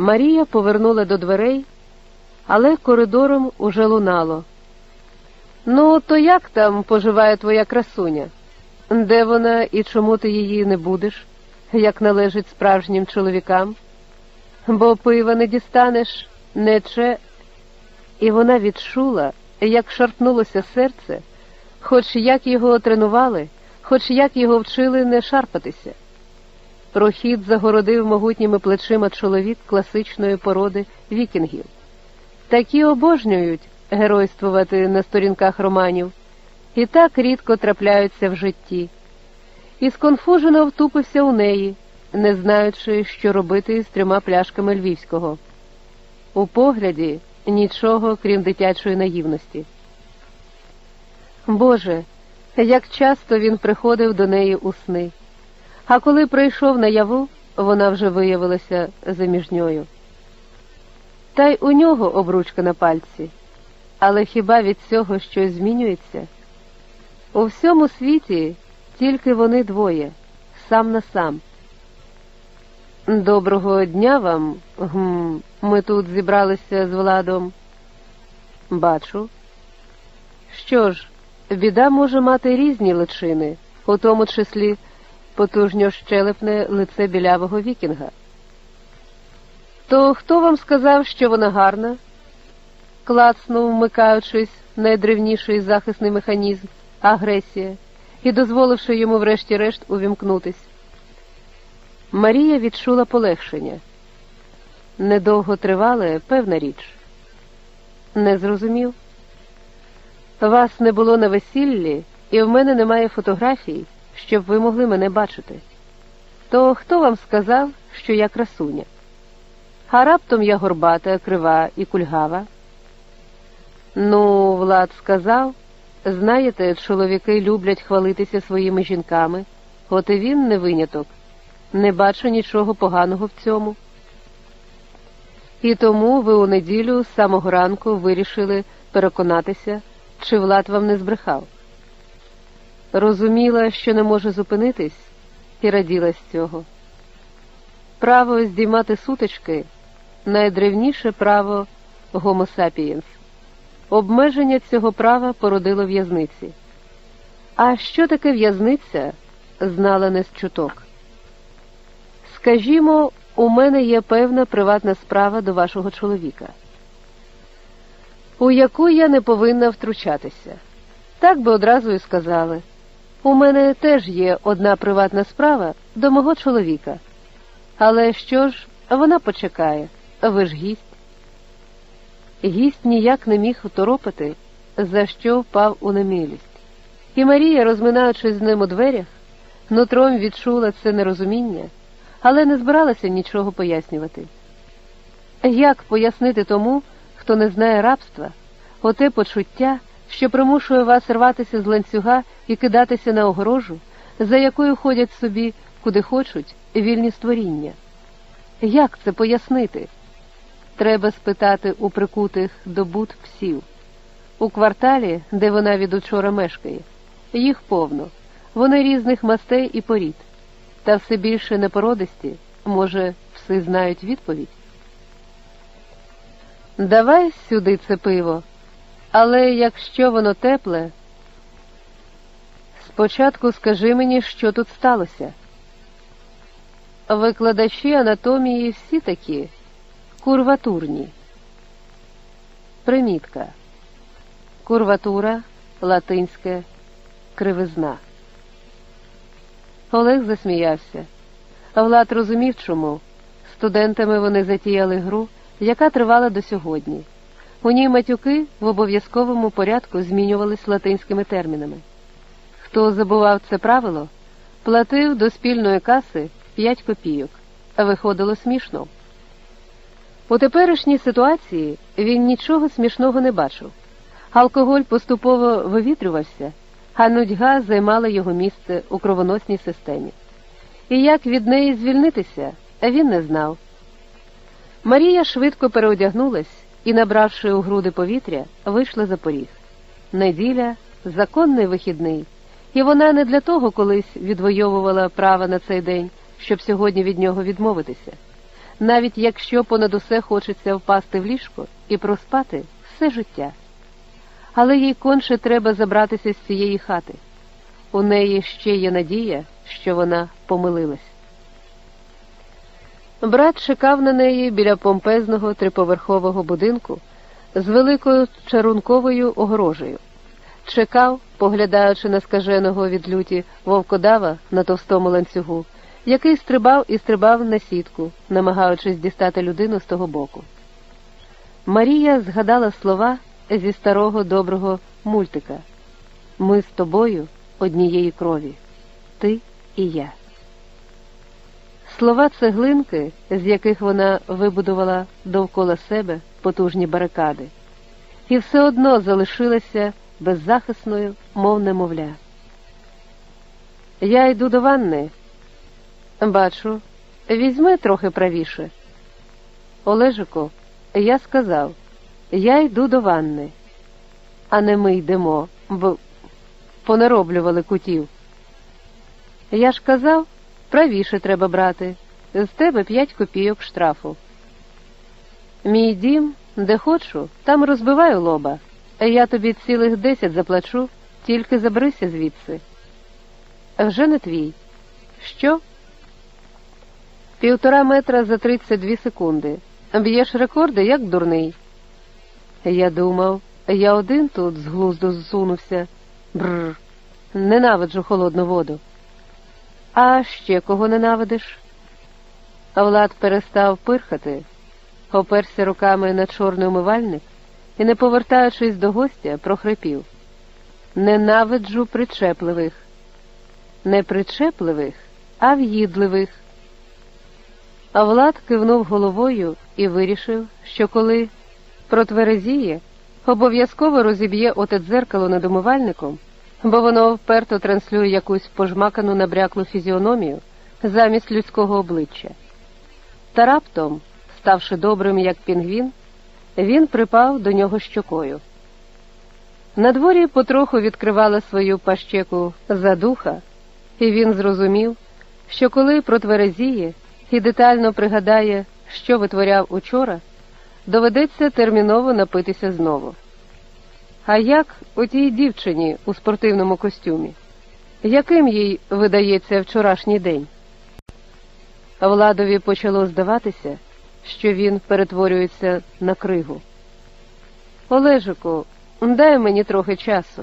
Марія повернула до дверей, але коридором уже лунало. Ну, то як там поживає твоя красуня? Де вона і чому ти її не будеш, як належить справжнім чоловікам? Бо пива не дістанеш, не че. І вона відчула, як шарпнулося серце, хоч як його тренували, хоч як його вчили не шарпатися. Прохід загородив могутніми плечима чоловік класичної породи вікінгів. Такі обожнюють геройствувати на сторінках романів, і так рідко трапляються в житті. І сконфужено втупився у неї, не знаючи, що робити з трьома пляшками львівського. У погляді нічого, крім дитячої наївності. Боже, як часто він приходив до неї у сни. А коли прийшов наяву, вона вже виявилася заміжньою. Та й у нього обручка на пальці. Але хіба від цього щось змінюється? У всьому світі тільки вони двоє, сам на сам. Доброго дня вам. Гм, Ми тут зібралися з Владом. Бачу. Що ж, біда може мати різні личини, у тому числі потужньо щелепне лице білявого вікінга. То хто вам сказав, що вона гарна? Клацнув, вмикаючись найдревніший захисний механізм, агресія, і дозволивши йому врешті-решт увімкнутись. Марія відчула полегшення. Недовго тривале, певна річ. Не зрозумів. Вас не було на весіллі, і в мене немає фотографій, щоб ви могли мене бачити. То хто вам сказав, що я красуня? А раптом я горбата, крива і кульгава? Ну, Влад сказав, знаєте, чоловіки люблять хвалитися своїми жінками, от і він не виняток. Не бачу нічого поганого в цьому. І тому ви у неділю з самого ранку вирішили переконатися, чи Влад вам не збрехав. Розуміла, що не може зупинитись, і раділа з цього. Право здіймати сутички найдревніше право sapiens. Обмеження цього права породило в'язниці. А що таке в'язниця, знала не з чуток. Скажімо, у мене є певна приватна справа до вашого чоловіка, у яку я не повинна втручатися. Так би одразу і сказали. У мене теж є одна приватна справа до мого чоловіка. Але що ж, вона почекає, ви ж гість. Гість ніяк не міг второпити, за що впав у немилість. І Марія, розминаючись з ним у дверях, нутром відчула це нерозуміння але не збиралася нічого пояснювати. Як пояснити тому, хто не знає рабства, оте почуття, що примушує вас рватися з ланцюга і кидатися на огорожу, за якою ходять собі, куди хочуть, вільні створіння? Як це пояснити? Треба спитати у прикутих до буд псів. У кварталі, де вона від учора мешкає, їх повно, вони різних мастей і порід та все більше непородисті, може, всі знають відповідь? Давай сюди це пиво, але якщо воно тепле, спочатку скажи мені, що тут сталося. Викладачі анатомії всі такі курватурні. Примітка. Курватура латинське кривизна. Олег засміявся. Влад розумів, чому. Студентами вони затіяли гру, яка тривала до сьогодні. У ній матюки в обов'язковому порядку змінювались латинськими термінами. Хто забував це правило, платив до спільної каси 5 копійок, виходило смішно. У теперішній ситуації він нічого смішного не бачив. Алкоголь поступово вивітрювався, а нудьга займала його місце у кровоносній системі. І як від неї звільнитися, він не знав. Марія швидко переодягнулась і, набравши у груди повітря, вийшла за поріг. Неділя законний вихідний, і вона не для того колись відвоювала право на цей день, щоб сьогодні від нього відмовитися. навіть якщо понад усе хочеться впасти в ліжко і проспати все життя. Але їй конче треба забратися з цієї хати. У неї ще є надія, що вона помилилась. Брат чекав на неї біля помпезного триповерхового будинку з великою чарунковою огорожею. Чекав, поглядаючи на скаженого від люті вовкодава на товстому ланцюгу, який стрибав і стрибав на сітку, намагаючись дістати людину з того боку. Марія згадала слова зі старого доброго мультика Ми з тобою однієї крові, ти і я. Слова цеглинки, з яких вона вибудувала довкола себе потужні барикади, і все одно залишилася беззахисною, мов немовля. Я йду до ванни. Бачу, візьми трохи правіше. Олежику, я сказав, я йду до ванни, а не ми йдемо, бо понароблювали кутів. Я ж казав, правіше треба брати. З тебе п'ять копійок штрафу. Мій дім, де хочу, там розбиваю лоба. Я тобі цілих десять заплачу, тільки заберися звідси. Вже не твій. Що? Півтора метра за тридцять дві секунди. Б'єш рекорди, як дурний. Я думав, я один тут з глузду зсунувся. Бррр, ненавиджу холодну воду. А ще кого ненавидиш? Влад перестав пирхати, оперся руками на чорний умивальник і, не повертаючись до гостя, прохрипів. Ненавиджу причепливих. Не причепливих, а в'їдливих. А Влад кивнув головою і вирішив, що коли протверезіє, обов'язково розіб'є оте дзеркало над умивальником, бо воно вперто транслює якусь пожмакану набряклу фізіономію замість людського обличчя. Та раптом, ставши добрим, як пінгвін, він припав до нього щокою. На дворі потроху відкривала свою пащеку задуха, і він зрозумів, що коли протверезіє і детально пригадає, що витворяв учора, доведеться терміново напитися знову. А як отій дівчині у спортивному костюмі? Яким їй видається вчорашній день? Владові почало здаватися, що він перетворюється на кригу. Олежику, дай мені трохи часу.